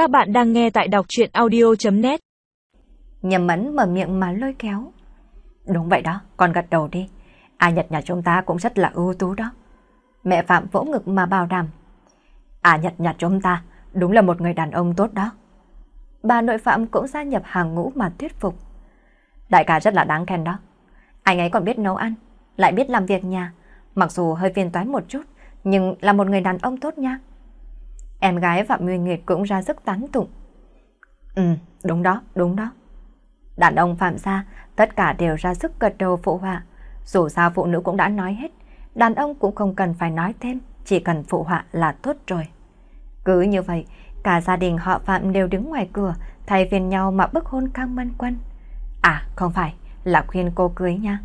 Các bạn đang nghe tại đọc chuyện audio.net Nhầm mẫn mở miệng mà lôi kéo. Đúng vậy đó, con gật đầu đi. A Nhật nhà chúng ta cũng rất là ưu tú đó. Mẹ Phạm vỗ ngực mà bảo đảm. A Nhật nhà chúng ta đúng là một người đàn ông tốt đó. Bà nội Phạm cũng gia nhập hàng ngũ mà thuyết phục. Đại ca rất là đáng khen đó. Anh ấy còn biết nấu ăn, lại biết làm việc nhà. Mặc dù hơi phiền toái một chút, nhưng là một người đàn ông tốt nha. Em gái Phạm Nguyên Nguyệt cũng ra sức tán tụng. Ừ, đúng đó, đúng đó. Đàn ông Phạm gia, tất cả đều ra sức gật đầu phụ họa. Dù sao phụ nữ cũng đã nói hết, đàn ông cũng không cần phải nói thêm, chỉ cần phụ họa là tốt rồi. Cứ như vậy, cả gia đình họ Phạm đều đứng ngoài cửa, thay phiên nhau mà bức hôn Khang Mân Quân. À, không phải, là khuyên cô cưới nha.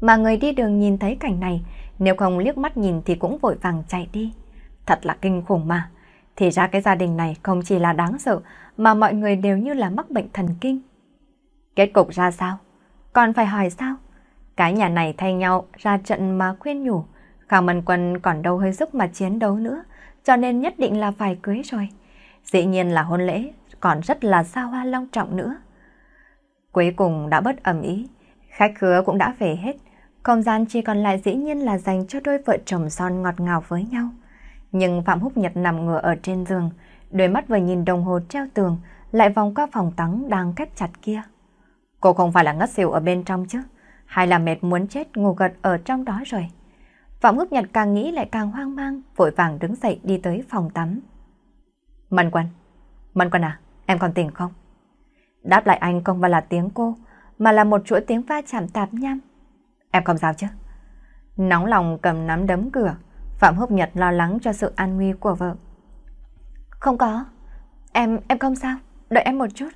Mà người đi đường nhìn thấy cảnh này, nếu không liếc mắt nhìn thì cũng vội vàng chạy đi. Thật là kinh khủng mà. Thì ra cái gia đình này không chỉ là đáng sợ, mà mọi người đều như là mắc bệnh thần kinh. Kết cục ra sao? Còn phải hỏi sao? Cái nhà này thay nhau ra trận mà khuyên nhủ. Khảo Mân Quân còn đâu hơi sức mà chiến đấu nữa, cho nên nhất định là phải cưới rồi. Dĩ nhiên là hôn lễ, còn rất là xa hoa long trọng nữa. Cuối cùng đã bất ẩm ý, khách khứa cũng đã về hết, không gian chỉ còn lại dĩ nhiên là dành cho đôi vợ chồng son ngọt ngào với nhau. Nhưng Phạm Húc Nhật nằm ngửa ở trên giường, đôi mắt vừa nhìn đồng hồ treo tường, lại vòng qua phòng tắm đang khép chặt kia. Cô không phải là ngất xỉu ở bên trong chứ, hay là mệt muốn chết ngủ gật ở trong đó rồi. Phạm Húc Nhật càng nghĩ lại càng hoang mang, vội vàng đứng dậy đi tới phòng tắm. Mân Quân, Mân Quân à, em còn tỉnh không? Đáp lại anh không phải là tiếng cô, mà là một chuỗi tiếng va chạm tạp nham. Em không sao chứ? Nóng lòng cầm nắm đấm cửa, Phạm Húc Nhật lo lắng cho sự an nguy của vợ. Không có, em, em không sao, đợi em một chút.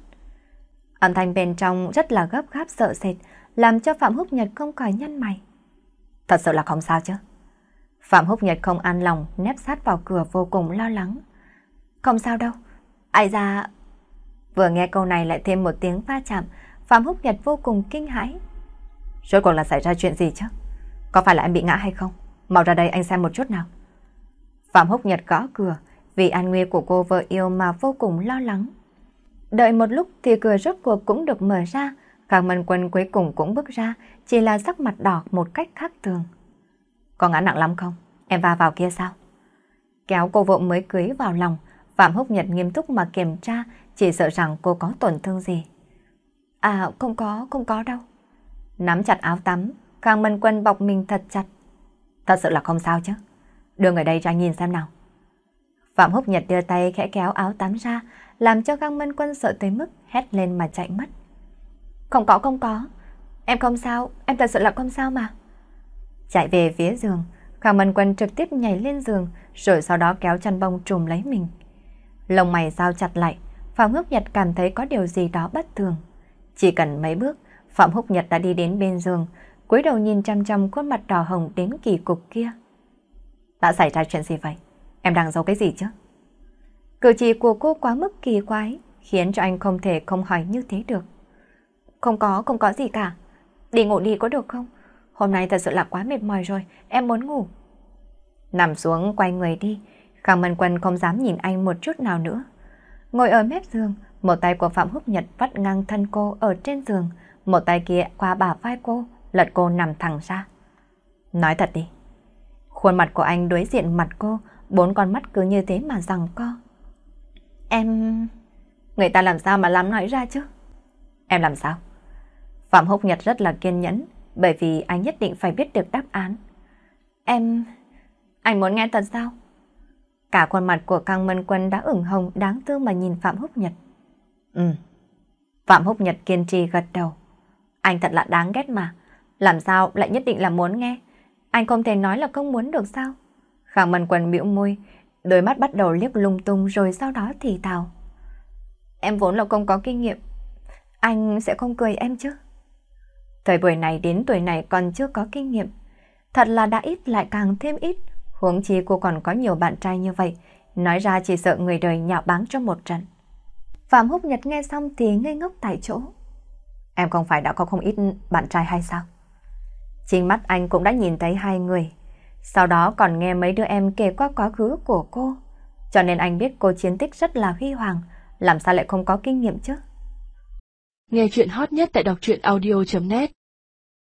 Âm thanh bên trong rất là gấp gáp sợ sệt, làm cho Phạm Húc Nhật không khỏi nhăn mày. Thật sự là không sao chứ? Phạm Húc Nhật không an lòng, nép sát vào cửa vô cùng lo lắng. Không sao đâu, ai ra... Vừa nghe câu này lại thêm một tiếng va chạm, Phạm Húc Nhật vô cùng kinh hãi. Rốt cuộc là xảy ra chuyện gì chứ? Có phải là em bị ngã hay không? Mau ra đây anh xem một chút nào. Phạm Húc Nhật gõ cửa, vì an nguy của cô vợ yêu mà vô cùng lo lắng. Đợi một lúc thì cửa rốt cuộc cũng được mở ra, Khang Mân Quân cuối cùng cũng bước ra, chỉ là sắc mặt đỏ một cách khác thường. Có ngã nặng lắm không? Em va vào kia sao? Kéo cô vợ mới cưới vào lòng, Phạm Húc Nhật nghiêm túc mà kiểm tra, chỉ sợ rằng cô có tổn thương gì. À, không có, không có đâu. Nắm chặt áo tắm, Khang Mân Quân bọc mình thật chặt. Thật sự là không sao chứ. Đưa người đây ra nhìn xem nào. Phạm Húc Nhật đưa tay khẽ kéo áo tắm ra, làm cho Găng Mân Quân sợ tới mức hét lên mà chạy mất. Không có, không có. Em không sao, em thật sự là không sao mà. Chạy về phía giường, Khang Mân Quân trực tiếp nhảy lên giường, rồi sau đó kéo chăn bông trùm lấy mình. Lông mày giao chặt lại, Phạm Húc Nhật cảm thấy có điều gì đó bất thường. Chỉ cần mấy bước, Phạm Húc Nhật đã đi đến bên giường, cúi đầu nhìn chăm chăm khuôn mặt đỏ hồng đến kỳ cục kia. Đã xảy ra chuyện gì vậy? Em đang giấu cái gì chứ? Cử chỉ của cô quá mức kỳ quái, khiến cho anh không thể không hỏi như thế được. Không có, không có gì cả. Đi ngủ đi có được không? Hôm nay thật sự là quá mệt mỏi rồi, em muốn ngủ. Nằm xuống quay người đi, Khang Mân Quân không dám nhìn anh một chút nào nữa. Ngồi ở mép giường, một tay của Phạm Húc Nhật vắt ngang thân cô ở trên giường, một tay kia qua bả vai cô, lật cô nằm thẳng ra. Nói thật đi. Khuôn mặt của anh đối diện mặt cô, bốn con mắt cứ như thế mà rằng co. Em... Người ta làm sao mà làm nói ra chứ? Em làm sao? Phạm Húc Nhật rất là kiên nhẫn, bởi vì anh nhất định phải biết được đáp án. Em... Anh muốn nghe thật sao? Cả khuôn mặt của Cang Mân Quân đã ửng hồng đáng thương mà nhìn Phạm Húc Nhật. Ừ. Phạm Húc Nhật kiên trì gật đầu. Anh thật là đáng ghét mà. Làm sao lại nhất định là muốn nghe? Anh không thể nói là không muốn được sao? Khang Mân Quần biểu môi, đôi mắt bắt đầu liếc lung tung rồi sau đó thì thào. Em vốn là không có kinh nghiệm. Anh sẽ không cười em chứ? Thời buổi này đến tuổi này còn chưa có kinh nghiệm. Thật là đã ít lại càng thêm ít. Huống chi cô còn có nhiều bạn trai như vậy. Nói ra chỉ sợ người đời nhạo báng cho một trận. Phạm Húc Nhật nghe xong thì ngây ngốc tại chỗ. Em không phải đã có không ít bạn trai hay sao? Chính mắt anh cũng đã nhìn thấy hai người. Sau đó còn nghe mấy đứa em kể qua quá khứ của cô. cho nên anh biết cô chiến tích rất là huy hoàng, làm sao lại không có kinh nghiệm chứ? Nghe chuyện hot nhất tại đọc truyện audio.net